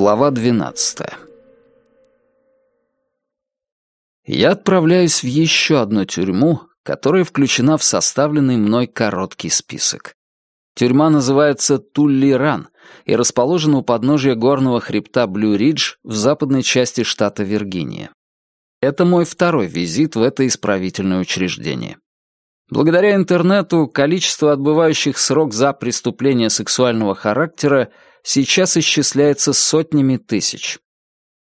Глава 12 Я отправляюсь в еще одну тюрьму, которая включена в составленный мной короткий список. Тюрьма называется Туллиран и расположена у подножия горного хребта Блю-Ридж в западной части штата Виргиния. Это мой второй визит в это исправительное учреждение. Благодаря интернету количество отбывающих срок за преступления сексуального характера сейчас исчисляется сотнями тысяч.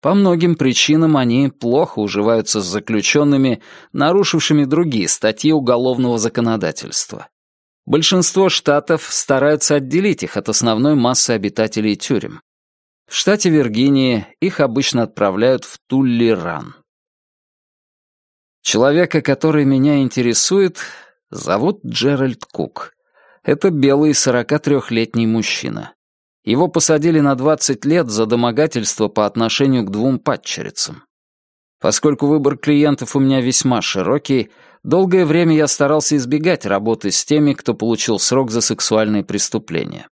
По многим причинам они плохо уживаются с заключенными, нарушившими другие статьи уголовного законодательства. Большинство штатов стараются отделить их от основной массы обитателей тюрем. В штате Виргиния их обычно отправляют в Туллиран. Человека, который меня интересует, зовут Джеральд Кук. Это белый 43-летний мужчина. Его посадили на 20 лет за домогательство по отношению к двум падчерицам. Поскольку выбор клиентов у меня весьма широкий, долгое время я старался избегать работы с теми, кто получил срок за сексуальные преступления.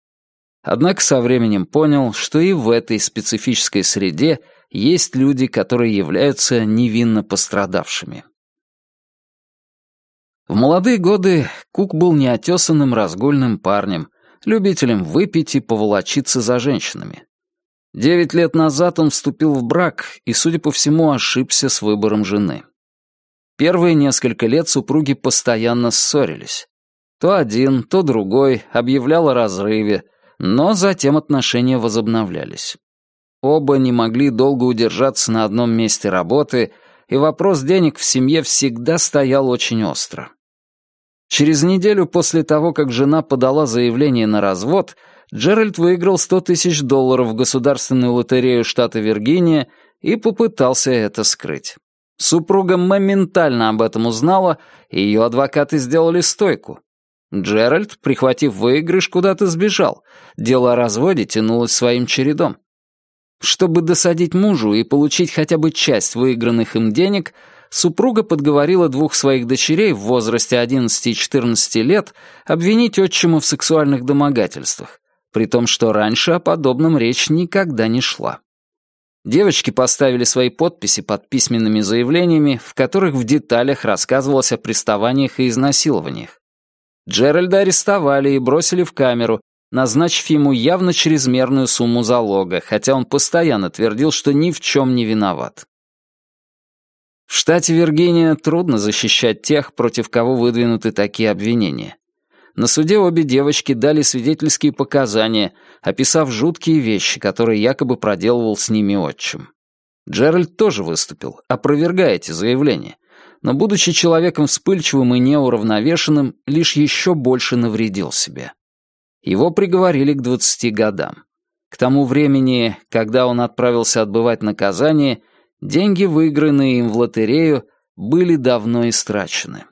Однако со временем понял, что и в этой специфической среде есть люди, которые являются невинно пострадавшими. В молодые годы Кук был неотесанным разгульным парнем, любителем выпить и поволочиться за женщинами. Девять лет назад он вступил в брак и, судя по всему, ошибся с выбором жены. Первые несколько лет супруги постоянно ссорились. То один, то другой объявлял о разрыве, но затем отношения возобновлялись. Оба не могли долго удержаться на одном месте работы, и вопрос денег в семье всегда стоял очень остро. Через неделю после того, как жена подала заявление на развод, Джеральд выиграл 100 тысяч долларов в государственную лотерею штата Виргиния и попытался это скрыть. Супруга моментально об этом узнала, и ее адвокаты сделали стойку. Джеральд, прихватив выигрыш, куда-то сбежал. Дело о разводе тянулось своим чередом. Чтобы досадить мужу и получить хотя бы часть выигранных им денег, супруга подговорила двух своих дочерей в возрасте 11 и 14 лет обвинить отчима в сексуальных домогательствах, при том, что раньше о подобном речь никогда не шла. Девочки поставили свои подписи под письменными заявлениями, в которых в деталях рассказывалось о приставаниях и изнасилованиях. Джеральда арестовали и бросили в камеру, назначив ему явно чрезмерную сумму залога, хотя он постоянно твердил, что ни в чем не виноват. В штате Виргиния трудно защищать тех, против кого выдвинуты такие обвинения. На суде обе девочки дали свидетельские показания, описав жуткие вещи, которые якобы проделывал с ними отчим. Джеральд тоже выступил, опровергая эти заявления, но, будучи человеком вспыльчивым и неуравновешенным, лишь еще больше навредил себе. Его приговорили к 20 годам. К тому времени, когда он отправился отбывать наказание, деньги, выигранные им в лотерею, были давно истрачены.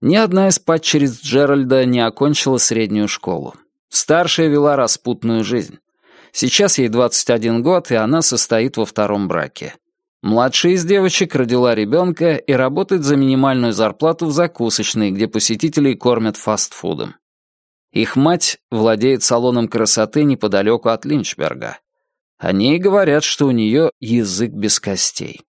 Ни одна из падчериц Джеральда не окончила среднюю школу. Старшая вела распутную жизнь. Сейчас ей 21 год, и она состоит во втором браке. Младшая из девочек родила ребенка и работает за минимальную зарплату в закусочной, где посетителей кормят фастфудом. Их мать владеет салоном красоты неподалеку от Линчберга. О ней говорят, что у нее язык без костей.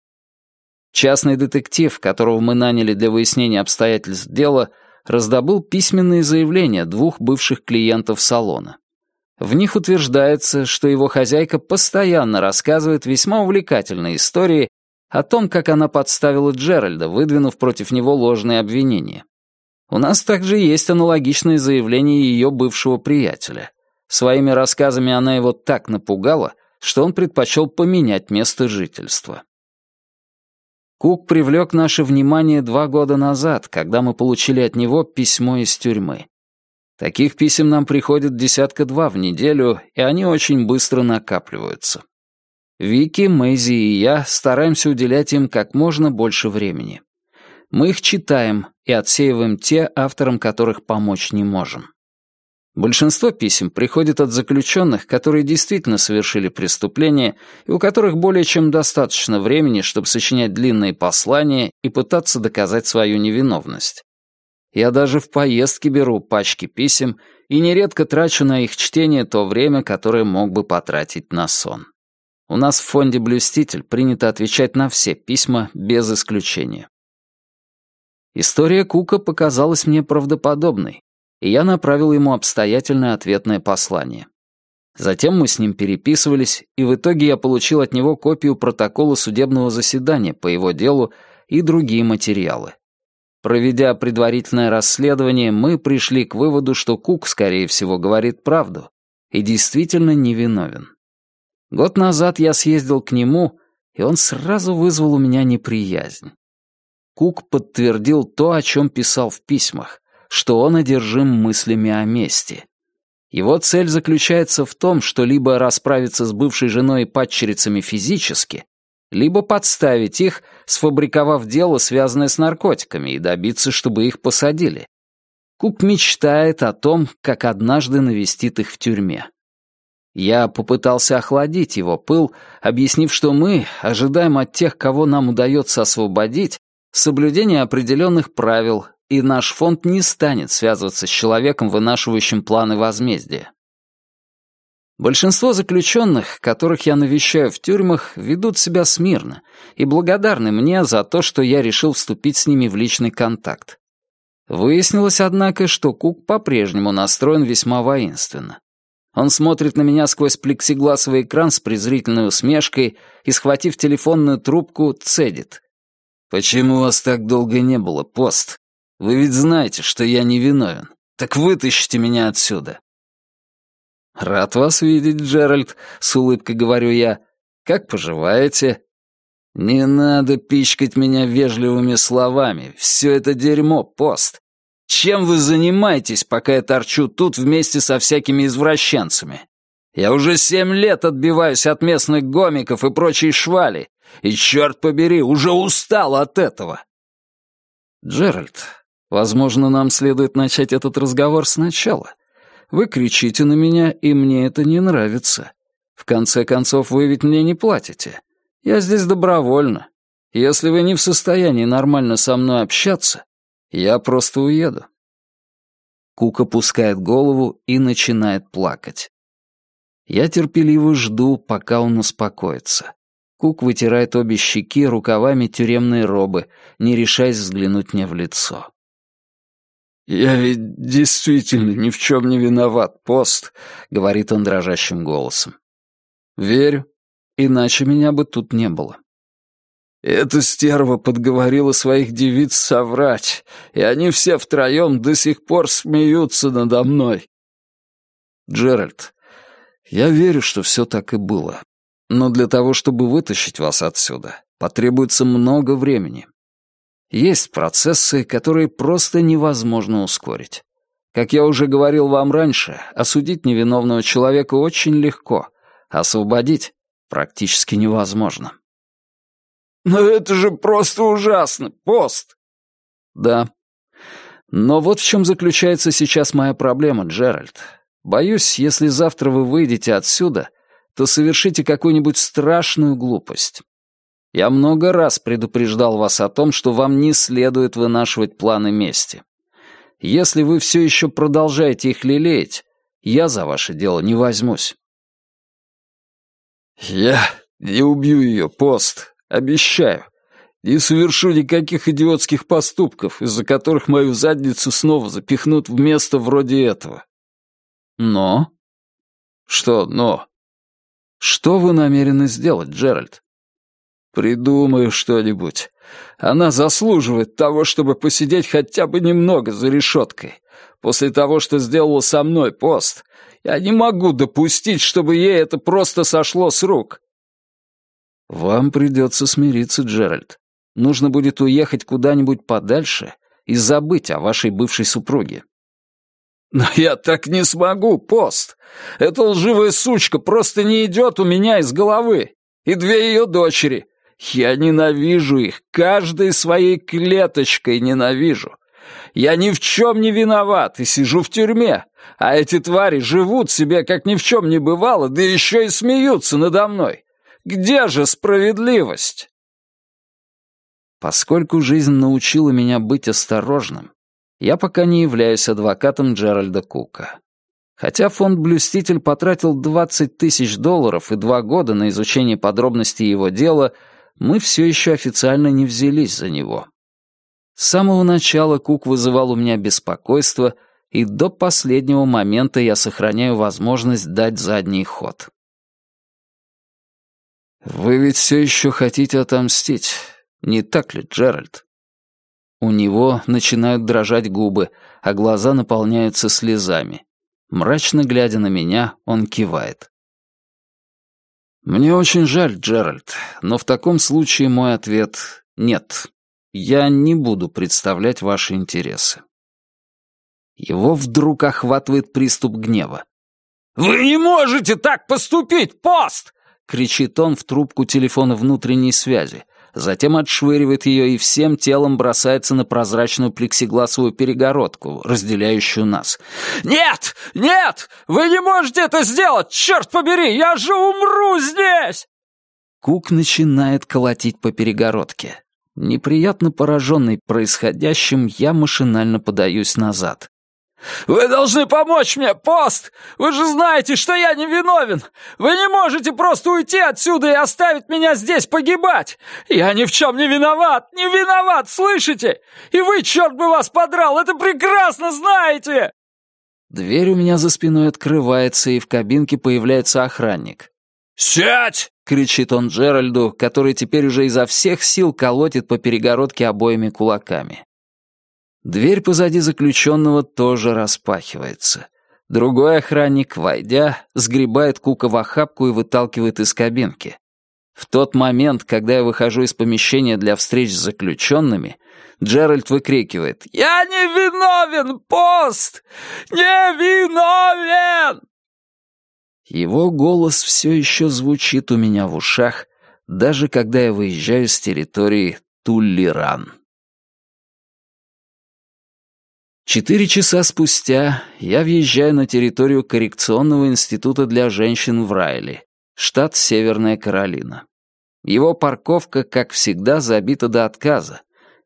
Частный детектив, которого мы наняли для выяснения обстоятельств дела, раздобыл письменные заявления двух бывших клиентов салона. В них утверждается, что его хозяйка постоянно рассказывает весьма увлекательные истории о том, как она подставила Джеральда, выдвинув против него ложные обвинения. У нас также есть аналогичные заявления ее бывшего приятеля. Своими рассказами она его так напугала, что он предпочел поменять место жительства. Кук привлек наше внимание два года назад, когда мы получили от него письмо из тюрьмы. Таких писем нам приходит десятка-два в неделю, и они очень быстро накапливаются. Вики, Мэйзи и я стараемся уделять им как можно больше времени. Мы их читаем и отсеиваем те, авторам которых помочь не можем. Большинство писем приходит от заключенных, которые действительно совершили преступление и у которых более чем достаточно времени, чтобы сочинять длинные послания и пытаться доказать свою невиновность. Я даже в поездке беру пачки писем и нередко трачу на их чтение то время, которое мог бы потратить на сон. У нас в фонде «Блюститель» принято отвечать на все письма без исключения. История Кука показалась мне правдоподобной, и я направил ему обстоятельное ответное послание. Затем мы с ним переписывались, и в итоге я получил от него копию протокола судебного заседания по его делу и другие материалы. Проведя предварительное расследование, мы пришли к выводу, что Кук, скорее всего, говорит правду и действительно невиновен. Год назад я съездил к нему, и он сразу вызвал у меня неприязнь. Кук подтвердил то, о чем писал в письмах, что он одержим мыслями о мести. Его цель заключается в том, что либо расправиться с бывшей женой и падчерицами физически, либо подставить их, сфабриковав дело, связанное с наркотиками, и добиться, чтобы их посадили. Кук мечтает о том, как однажды навестит их в тюрьме. Я попытался охладить его пыл, объяснив, что мы ожидаем от тех, кого нам удается освободить, соблюдение определенных правил, и наш фонд не станет связываться с человеком, вынашивающим планы возмездия. Большинство заключенных, которых я навещаю в тюрьмах, ведут себя смирно и благодарны мне за то, что я решил вступить с ними в личный контакт. Выяснилось, однако, что Кук по-прежнему настроен весьма воинственно. Он смотрит на меня сквозь плексигласовый экран с презрительной усмешкой и, схватив телефонную трубку, цедит. «Почему вас так долго не было, пост? Вы ведь знаете, что я не виновен. Так вытащите меня отсюда. «Рад вас видеть, Джеральд», — с улыбкой говорю я. «Как поживаете?» «Не надо пичкать меня вежливыми словами. Все это дерьмо, пост. Чем вы занимаетесь, пока я торчу тут вместе со всякими извращенцами? Я уже семь лет отбиваюсь от местных гомиков и прочей швали, и, черт побери, уже устал от этого». «Джеральд, возможно, нам следует начать этот разговор сначала. Вы кричите на меня, и мне это не нравится. В конце концов, вы ведь мне не платите. Я здесь добровольно. Если вы не в состоянии нормально со мной общаться, я просто уеду». Кук опускает голову и начинает плакать. Я терпеливо жду, пока он успокоится. Кук вытирает обе щеки рукавами тюремной робы, не решаясь взглянуть мне в лицо. «Я ведь действительно ни в чем не виноват, пост», — говорит он дрожащим голосом. «Верю, иначе меня бы тут не было». Эта стерва подговорила своих девиц соврать, и они все втроем до сих пор смеются надо мной. Джеральд, я верю, что все так и было. Но для того, чтобы вытащить вас отсюда, потребуется много времени. Есть процессы, которые просто невозможно ускорить. Как я уже говорил вам раньше, осудить невиновного человека очень легко, освободить практически невозможно. «Но это же просто ужасно! Пост!» «Да. Но вот в чем заключается сейчас моя проблема, Джеральд. Боюсь, если завтра вы выйдете отсюда, то совершите какую-нибудь страшную глупость. Я много раз предупреждал вас о том, что вам не следует вынашивать планы мести. Если вы все еще продолжаете их лелеять, я за ваше дело не возьмусь. Я не убью ее, пост, обещаю. Не совершу никаких идиотских поступков, из-за которых мою задницу снова запихнут в место вроде этого. Но? Что «но»? Что вы намерены сделать, Джеральд? «Придумаю что-нибудь. Она заслуживает того, чтобы посидеть хотя бы немного за решеткой. После того, что сделала со мной пост, я не могу допустить, чтобы ей это просто сошло с рук». «Вам придется смириться, Джеральд. Нужно будет уехать куда-нибудь подальше и забыть о вашей бывшей супруге». «Но я так не смогу, пост. Эта лживая сучка просто не идет у меня из головы. И две ее дочери. Я ненавижу их, каждой своей клеточкой ненавижу. Я ни в чем не виноват и сижу в тюрьме, а эти твари живут себе, как ни в чем не бывало, да еще и смеются надо мной. Где же справедливость? Поскольку жизнь научила меня быть осторожным, я пока не являюсь адвокатом Джеральда Кука. Хотя фонд «Блюститель» потратил 20 тысяч долларов и два года на изучение подробностей его дела, мы все еще официально не взялись за него. С самого начала Кук вызывал у меня беспокойство, и до последнего момента я сохраняю возможность дать задний ход. «Вы ведь все еще хотите отомстить, не так ли, Джеральд?» У него начинают дрожать губы, а глаза наполняются слезами. Мрачно глядя на меня, он кивает. «Мне очень жаль, Джеральд, но в таком случае мой ответ — нет. Я не буду представлять ваши интересы. Его вдруг охватывает приступ гнева. «Вы не можете так поступить, пост!» — кричит он в трубку телефона внутренней связи. Затем отшвыривает ее и всем телом бросается на прозрачную плексигласовую перегородку, разделяющую нас. «Нет! Нет! Вы не можете это сделать! Черт побери! Я же умру здесь!» Кук начинает колотить по перегородке. Неприятно пораженный происходящим, я машинально подаюсь назад. «Вы должны помочь мне, пост! Вы же знаете, что я не виновен! Вы не можете просто уйти отсюда и оставить меня здесь погибать! Я ни в чем не виноват! Не виноват, слышите? И вы, черт бы вас подрал, это прекрасно знаете!» Дверь у меня за спиной открывается, и в кабинке появляется охранник. «Сядь!» — кричит он Джеральду, который теперь уже изо всех сил колотит по перегородке обоими кулаками. Дверь позади заключенного тоже распахивается. Другой охранник, войдя, сгребает Кука в охапку и выталкивает из кабинки. В тот момент, когда я выхожу из помещения для встреч с заключенными, Джеральд выкрикивает «Я не виновен, пост! Не виновен!» Его голос все еще звучит у меня в ушах, даже когда я выезжаю с территории Туллиран. Четыре часа спустя я въезжаю на территорию коррекционного института для женщин в Райли, штат Северная Каролина. Его парковка, как всегда, забита до отказа,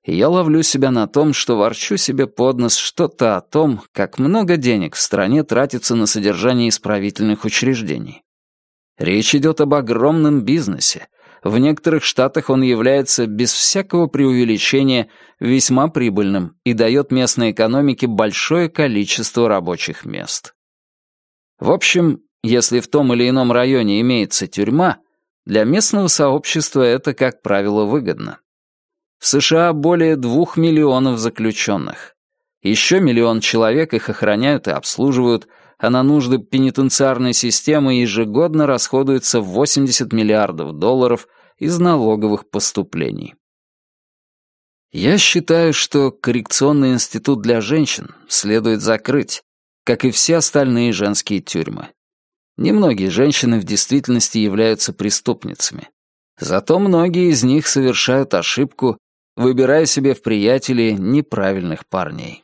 и я ловлю себя на том, что ворчу себе под нос что-то о том, как много денег в стране тратится на содержание исправительных учреждений. Речь идет об огромном бизнесе. В некоторых штатах он является, без всякого преувеличения, весьма прибыльным и дает местной экономике большое количество рабочих мест. В общем, если в том или ином районе имеется тюрьма, для местного сообщества это, как правило, выгодно. В США более двух миллионов заключенных. Еще миллион человек их охраняют и обслуживают, а на нужды пенитенциарной системы ежегодно расходуется 80 миллиардов долларов из налоговых поступлений. Я считаю, что коррекционный институт для женщин следует закрыть, как и все остальные женские тюрьмы. Немногие женщины в действительности являются преступницами. Зато многие из них совершают ошибку выбирая себе в приятели неправильных парней.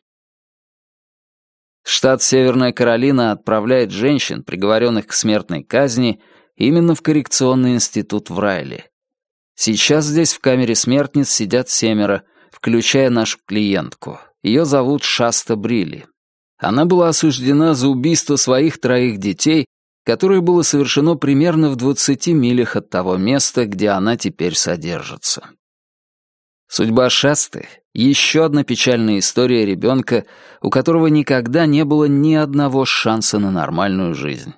Штат Северная Каролина отправляет женщин, приговоренных к смертной казни, именно в коррекционный институт в Райли. Сейчас здесь в камере смертниц сидят семеро, включая нашу клиентку. Ее зовут Шаста Брилли. Она была осуждена за убийство своих троих детей, которое было совершено примерно в 20 милях от того места, где она теперь содержится. Судьба Шасты — еще одна печальная история ребенка, у которого никогда не было ни одного шанса на нормальную жизнь.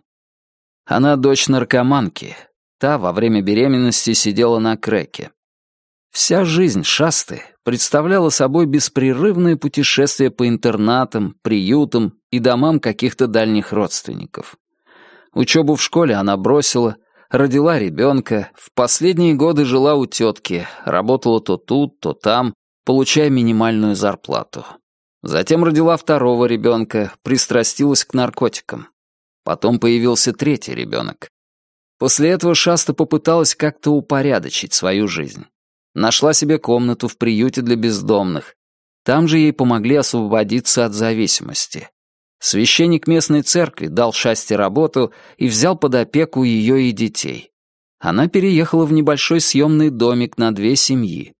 Она дочь наркоманки. Та во время беременности сидела на креке. Вся жизнь Шасты представляла собой беспрерывное путешествие по интернатам, приютам и домам каких-то дальних родственников. Учебу в школе она бросила, Родила ребенка, в последние годы жила у тетки, работала то тут, то там, получая минимальную зарплату. Затем родила второго ребенка, пристрастилась к наркотикам. Потом появился третий ребенок. После этого Шаста попыталась как-то упорядочить свою жизнь. Нашла себе комнату в приюте для бездомных. Там же ей помогли освободиться от зависимости. Священник местной церкви дал Шасте работу и взял под опеку ее и детей. Она переехала в небольшой съемный домик на две семьи.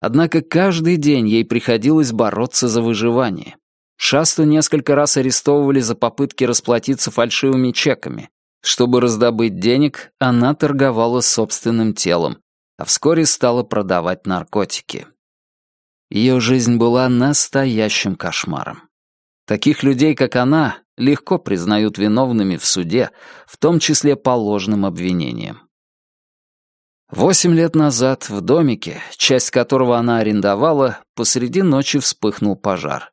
Однако каждый день ей приходилось бороться за выживание. Шасту несколько раз арестовывали за попытки расплатиться фальшивыми чеками. Чтобы раздобыть денег, она торговала собственным телом, а вскоре стала продавать наркотики. Ее жизнь была настоящим кошмаром. Таких людей, как она, легко признают виновными в суде, в том числе по ложным обвинениям. Восемь лет назад в домике, часть которого она арендовала, посреди ночи вспыхнул пожар.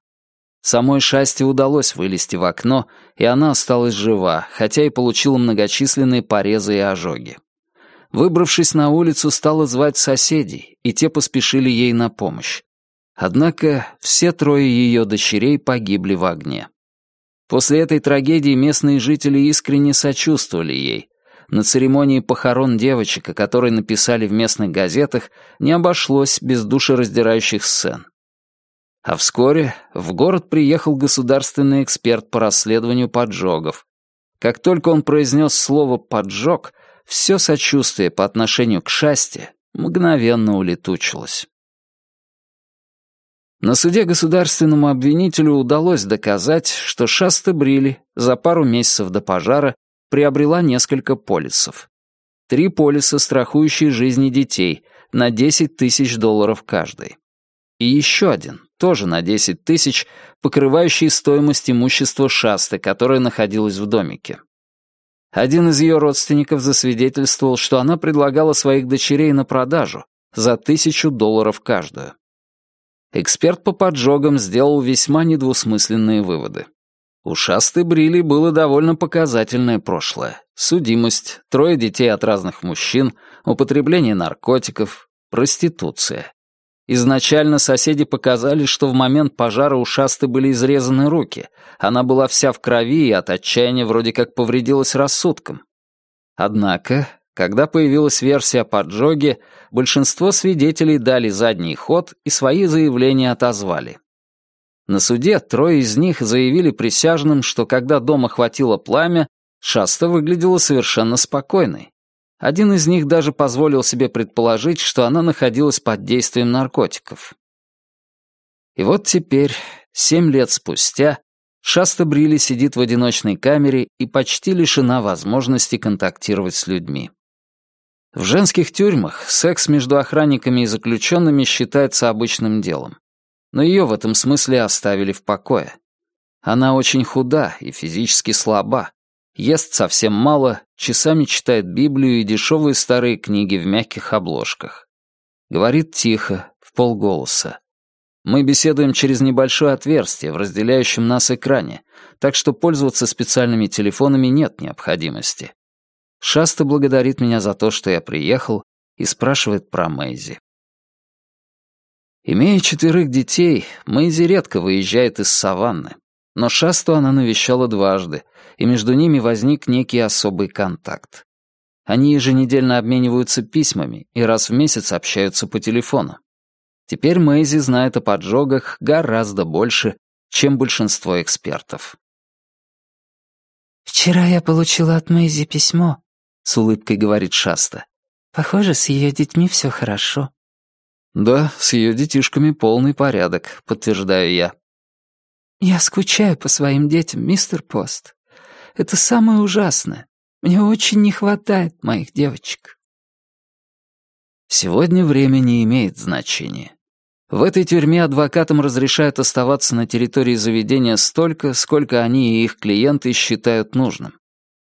Самой Шасте удалось вылезти в окно, и она осталась жива, хотя и получила многочисленные порезы и ожоги. Выбравшись на улицу, стала звать соседей, и те поспешили ей на помощь. Однако все трое ее дочерей погибли в огне. После этой трагедии местные жители искренне сочувствовали ей. На церемонии похорон девочек, о которой написали в местных газетах, не обошлось без душераздирающих сцен. А вскоре в город приехал государственный эксперт по расследованию поджогов. Как только он произнес слово «поджог», все сочувствие по отношению к Шасте мгновенно улетучилось. На суде государственному обвинителю удалось доказать, что Шаста Брили за пару месяцев до пожара приобрела несколько полисов. Три полиса, страхующие жизни детей, на 10 тысяч долларов каждый. И еще один, тоже на 10 тысяч, покрывающий стоимость имущества Шасты, которое находилось в домике. Один из ее родственников засвидетельствовал, что она предлагала своих дочерей на продажу за тысячу долларов каждую. Эксперт по поджогам сделал весьма недвусмысленные выводы. У Шасты Брили было довольно показательное прошлое. Судимость, трое детей от разных мужчин, употребление наркотиков, проституция. Изначально соседи показали, что в момент пожара у Шасты были изрезаны руки. Она была вся в крови и от отчаяния вроде как повредилась рассудком. Однако, когда появилась версия о поджоге, большинство свидетелей дали задний ход и свои заявления отозвали. На суде трое из них заявили присяжным, что когда дома хватило пламя, Шаста выглядела совершенно спокойной. Один из них даже позволил себе предположить, что она находилась под действием наркотиков. И вот теперь, семь лет спустя, Шаста Брили сидит в одиночной камере и почти лишена возможности контактировать с людьми. В женских тюрьмах секс между охранниками и заключенными считается обычным делом. Но ее в этом смысле оставили в покое. Она очень худа и физически слаба, ест совсем мало, часами читает Библию и дешевые старые книги в мягких обложках. Говорит тихо, в полголоса. Мы беседуем через небольшое отверстие в разделяющем нас экране, так что пользоваться специальными телефонами нет необходимости. Шаста благодарит меня за то, что я приехал, и спрашивает про Мэйзи. Имея четверых детей, Мэйзи редко выезжает из саванны. Но Шасту она навещала дважды, и между ними возник некий особый контакт. Они еженедельно обмениваются письмами и раз в месяц общаются по телефону. Теперь Мэйзи знает о поджогах гораздо больше, чем большинство экспертов. «Вчера я получила от Мэйзи письмо», — с улыбкой говорит Шаста. «Похоже, с ее детьми все хорошо». «Да, с ее детишками полный порядок», — подтверждаю я. «Я скучаю по своим детям, мистер Пост. Это самое ужасное. Мне очень не хватает моих девочек». Сегодня время не имеет значения. В этой тюрьме адвокатам разрешают оставаться на территории заведения столько, сколько они и их клиенты считают нужным.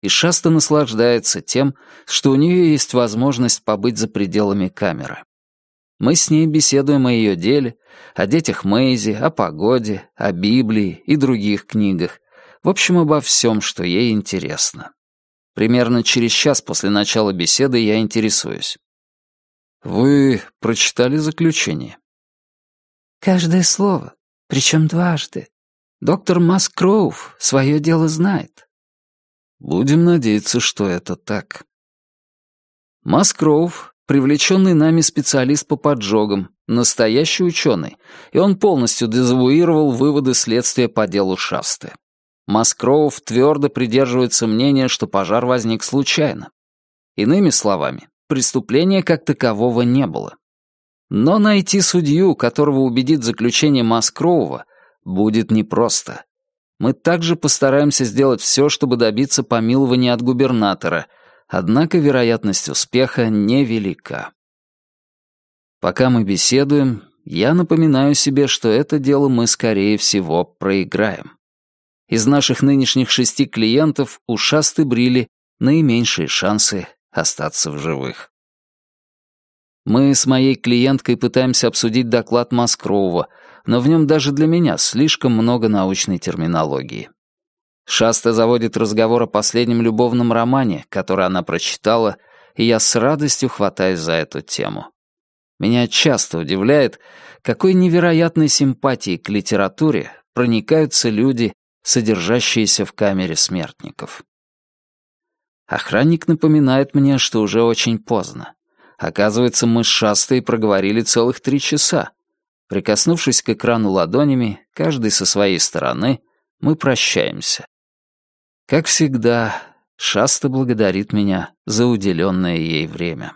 И Шаста наслаждается тем, что у нее есть возможность побыть за пределами камеры. Мы с ней беседуем о ее деле, о детях Мэйзи, о погоде, о Библии и других книгах. В общем, обо всем, что ей интересно. Примерно через час после начала беседы я интересуюсь. «Вы прочитали заключение?» «Каждое слово, причем дважды. Доктор Маскроув свое дело знает». «Будем надеяться, что это так». Маскроув привлеченный нами специалист по поджогам, настоящий ученый, и он полностью дезавуировал выводы следствия по делу Шасты. Маскроув твердо придерживается мнения, что пожар возник случайно. Иными словами, преступления как такового не было. Но найти судью, которого убедит заключение Маскроува, будет непросто. Мы также постараемся сделать все, чтобы добиться помилования от губернатора, однако вероятность успеха невелика. Пока мы беседуем, я напоминаю себе, что это дело мы, скорее всего, проиграем. Из наших нынешних шести клиентов ушастый брили наименьшие шансы остаться в живых. Мы с моей клиенткой пытаемся обсудить доклад Москрова, но в нем даже для меня слишком много научной терминологии. Шаста заводит разговор о последнем любовном романе, который она прочитала, и я с радостью хватаюсь за эту тему. Меня часто удивляет, какой невероятной симпатией к литературе проникаются люди, содержащиеся в камере смертников. Охранник напоминает мне, что уже очень поздно. Оказывается, мы с Шастой проговорили целых три часа. Прикоснувшись к экрану ладонями, каждый со своей стороны, мы прощаемся. Как всегда, Шаста благодарит меня за уделенное ей время.